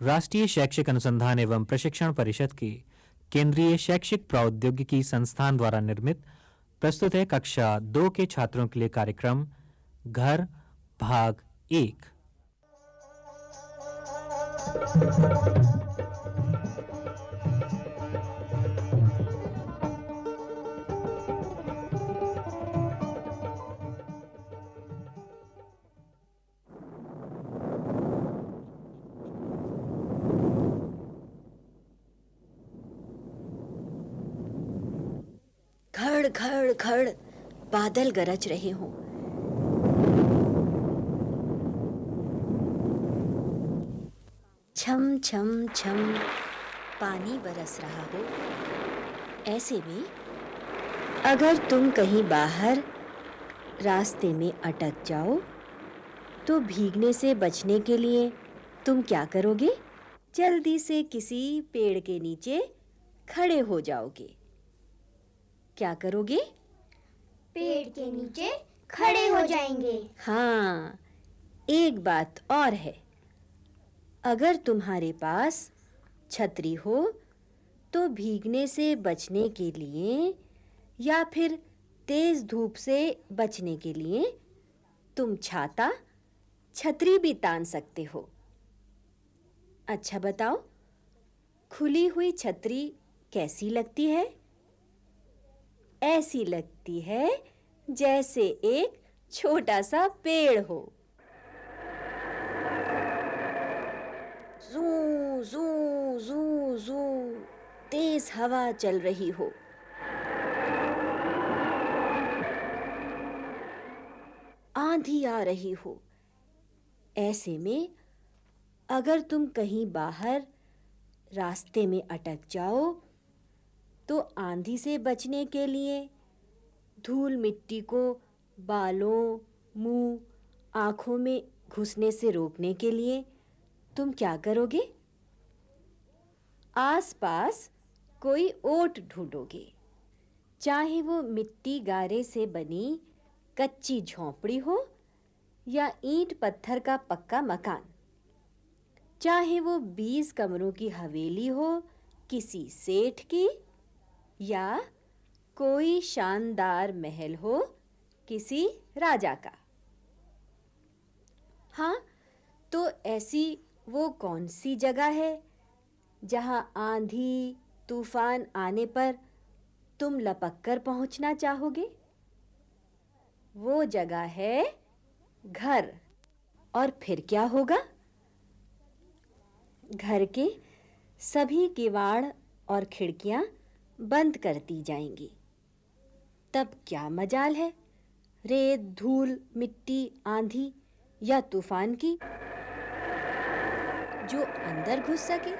राष्ट्रीय शैक्षिक अनुसंधान एवं प्रशिक्षण परिषद की केंद्रीय शैक्षिक प्रौद्योगिकी संस्थान द्वारा निर्मित प्रस्तुत है कक्षा दो के छात्रों के लिए कार्यक्रम, घर, भाग एक। खड़ खड़ बादल गरज रहे हों। छम छम छम पानी बरस रहा हो। ऐसे में अगर तुम कहीं बाहर रास्ते में अटक जाओ तो भीगने से बचने के लिए तुम क्या करोगे? जल्दी से किसी पेड़ के नीचे खड़े हो जाओगे। क्या करोगे? पेड़ के नीचे खड़े हो जाएँगे। हाँ एक बात और है। अगर तुम्हारे पास छतरी हो तो भीगने से बचने के लिए या फिर तेज धूप से बचने के लिए तुम छाता छतरी भी तान सकते हो। अच्छा बताओ खुली हुई छतरी कैसी लगती है? ऐसी लगती है जैसे एक छोटा सा पेड़ हो। जू जू जू जू, तेज हवा चल रही हो। आंधी आ रही हो। ऐसे में अगर तुम कहीं बाहर रास्ते में अटक जाओ तो आंधी से बचने के लिए धूल मिट्टी को बालों, मुँह, आँखों में घुसने से रोकने के लिए तुम क्या करोगे? आसपास कोई ओट ढूंढोगे। चाहे वो मिट्टी गारे से बनी कच्ची झोंपड़ी हो या ईंट पत्थर का पक्का मकान। चाहे वो बीस कमरों की हवेली हो, किसी सेठ की या कोई शानदार महल हो किसी राजा का। हाँ तो ऐसी वो कौन सी जगह है जहाँ आंधी, तूफ़ान आने पर तुम लपक कर पहुँचना चाहोगे? वो जगह है घर। और फिर क्या होगा? घर के सभी किवाड़ और खिड़कियाँ बंद कर दी जाएँगी। तब क्या मजाल है? रेत, धूल, मिट्टी, आंधी या तूफ़ान की, जो अंदर घुस सके।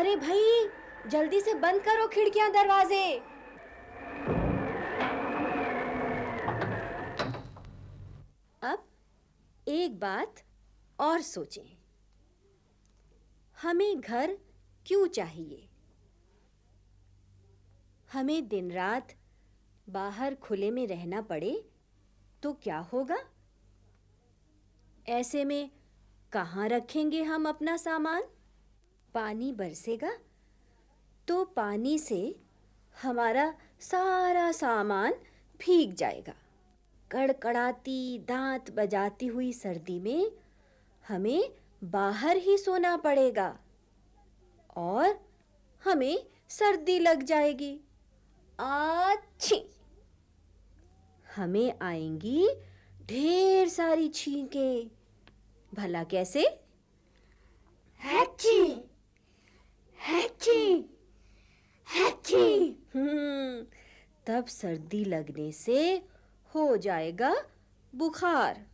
अरे भाई, जल्दी से बंद करो खिड़कियाँ, दरवाजे। अब एक बात और सोचें। हमें घर क्यों चाहिए? हमें दिन रात बाहर खुले में रहना पड़े तो क्या होगा? ऐसे में कहाँ रखेंगे हम अपना सामान? पानी बरसेगा तो पानी से हमारा सारा सामान भीग जाएगा। कड़कड़ाती, दांत बजाती हुई सर्दी में हमें बाहर ही सोना पड़ेगा। और हमें सर्दी लग जाएगी। अच्छी हमें आएँगी ढेर सारी छींकें। भला कैसे? हैची। हैची। हैची। हम्म तब सर्दी लगने से हो जाएगा बुखार।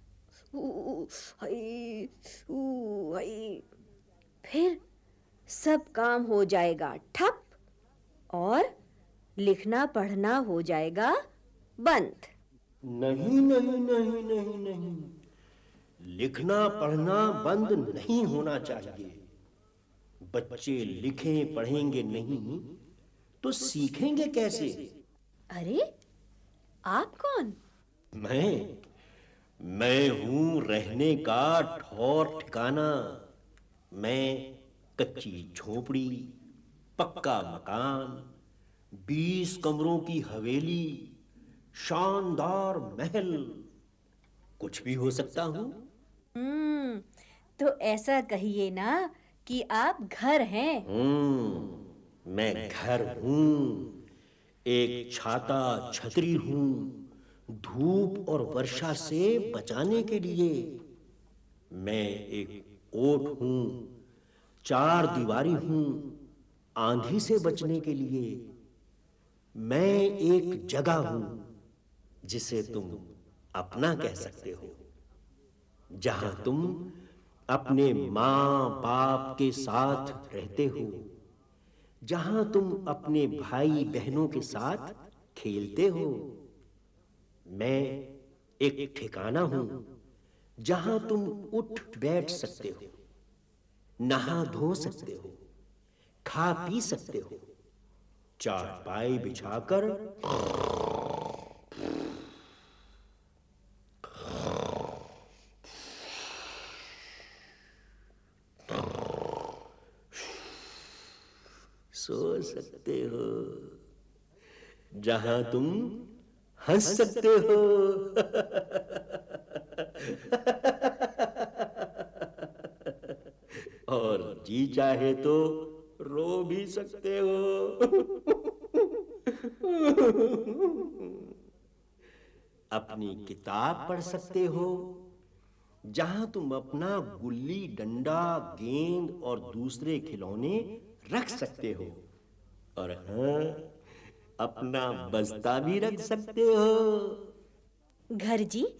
ऊ, ऊ। फिर सब काम हो जाएगा ठप और लिखना पढ़ना हो जाएगा बंद। नहीं नहीं नहीं नहीं नहीं। लिखना पढ़ना बंद नहीं होना चाहिए। बच्चे लिखें पढ़ेंगे नहीं तो सीखेंगे कैसे? अरे आप कौन? मैं? मैं हूँ रहने का ठौर ठिकाना। मैं कच्ची झोपड़ी पक्का मकान बीस कमरों की हवेली शानदार महल। कुछ भी हो सकता हूँ? हम्म तो ऐसा कहिए ना कि आप घर हैं। हम्म मैं घर हूँ एक छाता छतरी हूँ धूप और वर्षा से बचाने के लिए। मैं एक ओट हूँ, चार दीवारी हूँ आंधी से बचने के लिए। मैं एक जगह हूँ जिसे तुम अपना कह सकते हो, जहाँ तुम अपने माँ बाप के साथ रहते हो, जहाँ तुम अपने भाई बहनों के साथ खेलते हो। मैं एक ठिकाना हूँ जहाँ तुम उठ बैठ सकते हो, नहा धो सकते हो, खा पी सकते हो चारपाई बिछाकर सो सकते हो। जहाँ तुम हंस सकते हो। और जी चाहे तो रो भी सकते हो। अपनी किताब पढ़ सकते हो। जहाँ तुम अपना गुल्ली, डंडा, गेंद और दूसरे खिलौने रख सकते हो। और हाँ अपना बस्ता भी रख सकते हो। घर जी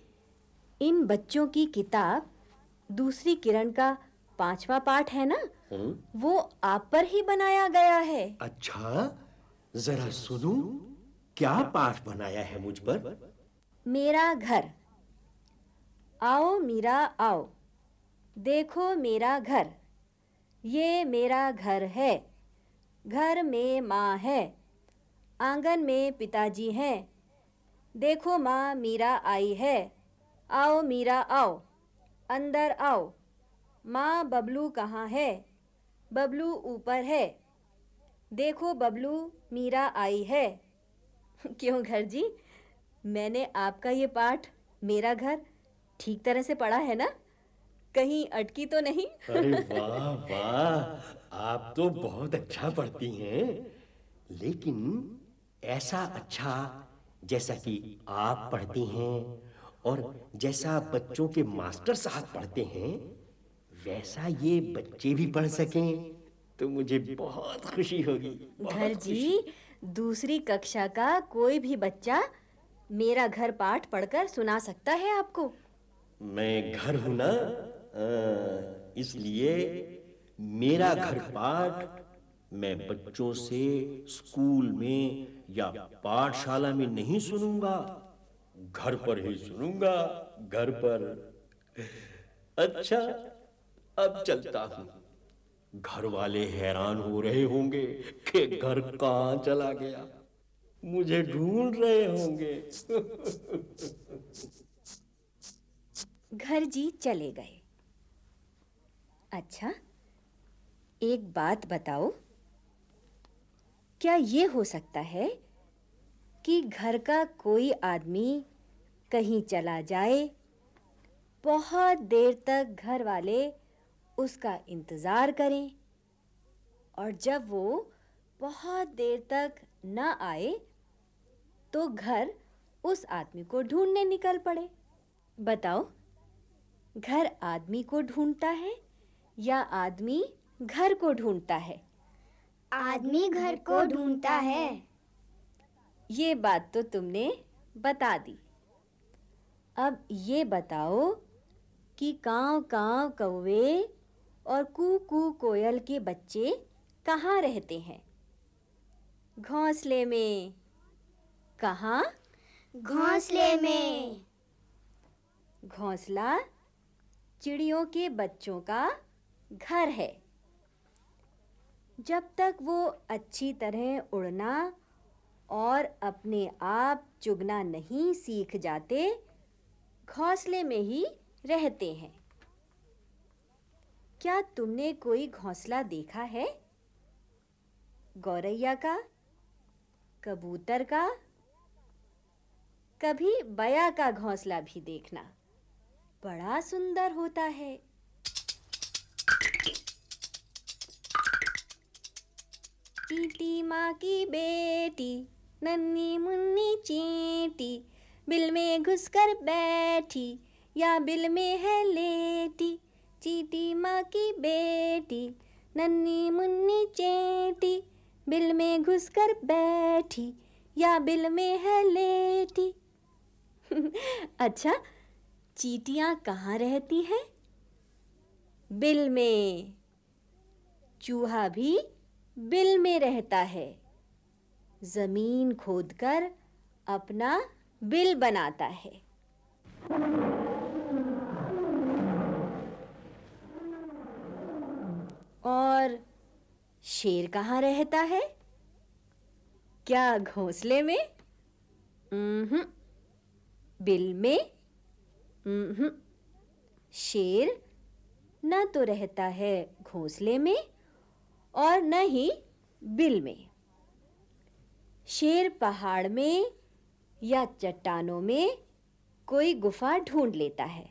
इन बच्चों की किताब दूसरी किरण का पांचवा पाठ है ना? हम्म? वो आप पर ही बनाया गया है। अच्छा जरा सुनूं क्या पाठ बनाया है मुझ पर? मेरा घर। आओ मीरा आओ। देखो मेरा घर। ये मेरा घर है। घर में माँ है। आँगन में पिताजी हैं। देखो माँ, मीरा आई है। आओ मीरा, आओ। अंदर आओ। माँ, बबलू कहाँ है? बबलू ऊपर है। देखो बबलू, मीरा आई है। क्यों घर जी मैंने आपका ये पाठ, मेरा घर, ठीक तरह से पढ़ा है ना? कहीं अटकी तो नहीं? अरे वाह वाह। आप तो बहुत अच्छा पढ़ती हैं। लेकिन ऐसा अच्छा जैसा कि आप पढ़ती हैं और जैसा बच्चों के मास्टर साहब पढ़ते हैं वैसा ये बच्चे भी पढ़ सकें तो मुझे बहुत खुशी होगी घर जी दूसरी कक्षा का कोई भी बच्चा मेरा घर पाठ पढ़कर सुना सकता है आपको? मैं घर हूँ ना इसलिए मेरा घर पाठ मैं बच्चों से स्कूल में या पाठशाला में नहीं सुनूँगा। घर पर ही सुनूँगा, घर पर। अच्छा अब चलता हूँ। घर वाले हैरान हो रहे होंगे कि घर कहाँ चला गया। मुझे ढूंढ रहे होंगे। घर जी चले गए। अच्छा एक बात बताओ। क्या ये हो सकता है कि घर का कोई आदमी कहीं चला जाए? बहुत देर तक घर वाले उसका इंतज़ार करें। और जब वो बहुत देर तक न आए तो घर उस आदमी को ढूँढने निकल पड़े। बताओ, घर आदमी को ढूंढता है या आदमी घर को ढूंढता है? आदमी घर को ढूंढता है। ये बात तो तुमने बता दी। अब ये बताओ कि कांव कांव कौवे और कू कू कोयल के बच्चे कहाँ रहते हैं? घोंसले में। कहाँ? घोंसले में। घोंसला चिड़ियों के बच्चों का घर है। जब तक वो अच्छी तरह उड़ना और अपने आप चुगना नहीं सीख जाते, घोंसले में ही रहते हैं। क्या तुमने कोई घोंसला देखा है? गौरैया का? कबूतर का? कभी बया का घोंसला भी देखना बड़ा सुंदर होता है। चींटी माँ की बेटी, नन्ही मुन्नी चींटी, बिल में घुसकर बैठी या बिल में है लेटी। चीटी माँ की बेटी, नन्ही मुन्नी चेटी, बिल में घुसकर बैठी या बिल में है लेटी। अच्छा चीटियाँ कहाँ रहती हैं? बिल में। चूहा भी बिल में रहता है। ज़मीन खोदकर अपना बिल बनाता है। और शेर कहाँ रहता है? क्या घोंसले में? बिल में? शेर न तो रहता है घोंसले में और न ही बिल में। शेर पहाड़ में या चट्टानों में कोई गुफा ढूंढ लेता है,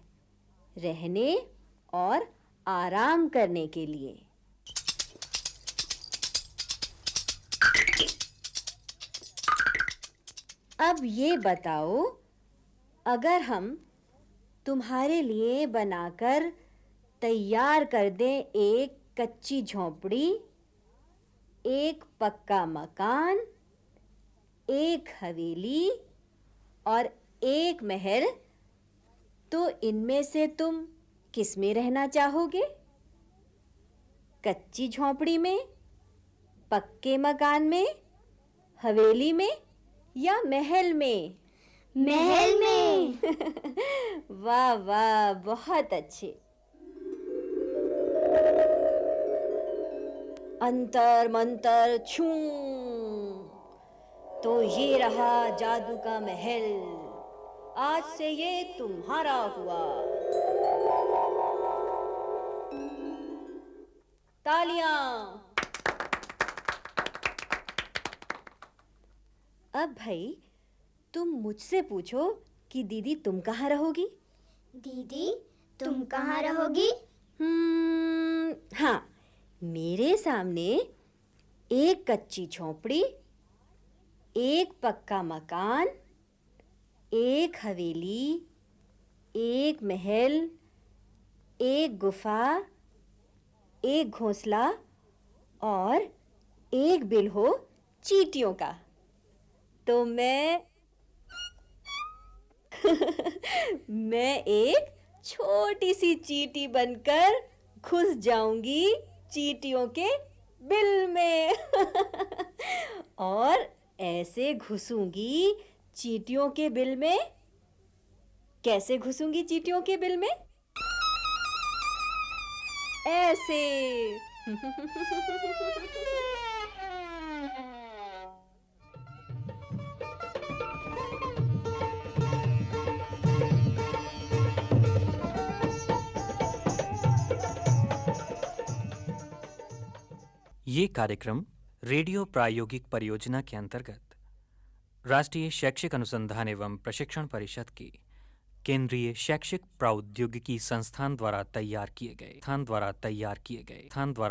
रहने और आराम करने के लिए। अब ये बताओ, अगर हम तुम्हारे लिए बनाकर तैयार कर दें एक कच्ची झोंपड़ी एक पक्का मकान एक हवेली और एक महल। तो इनमें से तुम किसमें रहना चाहोगे? कच्ची झोंपड़ी में पक्के मकान में हवेली में या महल में? महल में। वाह वाह बहुत अच्छे। अंतर मंतर छू। तो ये रहा जादू का महल। आज से ये तुम्हारा हुआ। तालियाँ। अब भाई तुम मुझसे पूछो कि दीदी तुम कहाँ रहोगी? दीदी तुम कहाँ रहोगी? हम्म हाँ। मेरे सामने एक कच्ची झोंपड़ी, एक पक्का मकान, एक हवेली, एक महल, एक गुफा, एक घोंसला और एक बिल हो चींटियों का। तो मैं मैं एक छोटी सी चींटी बनकर घुस जाऊँगी। चींटियों के बिल में। और ऐसे घुसूँगी चीटियों के बिल में। कैसे घुसूँगी चीटियों के बिल में? ऐसे। ये कार्यक्रम रेडियो प्रायोगिक परियोजना के अंतर्गत राष्ट्रीय शैक्षिक अनुसंधान एवं प्रशिक्षण परिषद की केंद्रीय शैक्षिक प्रौद्योगिकी संस्थान द्वारा तैयार किए गए। स्थान द्वारा तैयार किए गए। स्थान द्वारा